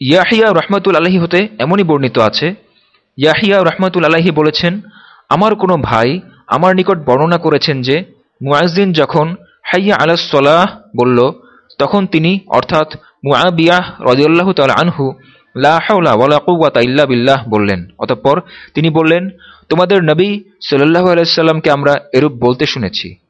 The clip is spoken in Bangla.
ইয়াহিয়া রহমতুল আলাহি হতে এমনই বর্ণিত আছে, ইয়াহিয়া রহমতুল আলাহি বলেছেন, আমার কোনো ভাই আমার নিকট বর্ণনা করেছেন যে মুয়াজদ্দিন যখন হাইয়া আলাস সলাহ বলল, তখন তিনি অর্থাৎ মুআবিয়াহ রজিউল্লাহ তাল আনহু লাহাউলা ইল্লা বিল্লাহ বললেন। অতঃপর তিনি বললেন, তোমাদের নবী সাল্লাল্লাহু আলাইসাল্লামকে আমরা এরূপ বলতে শুনেছি।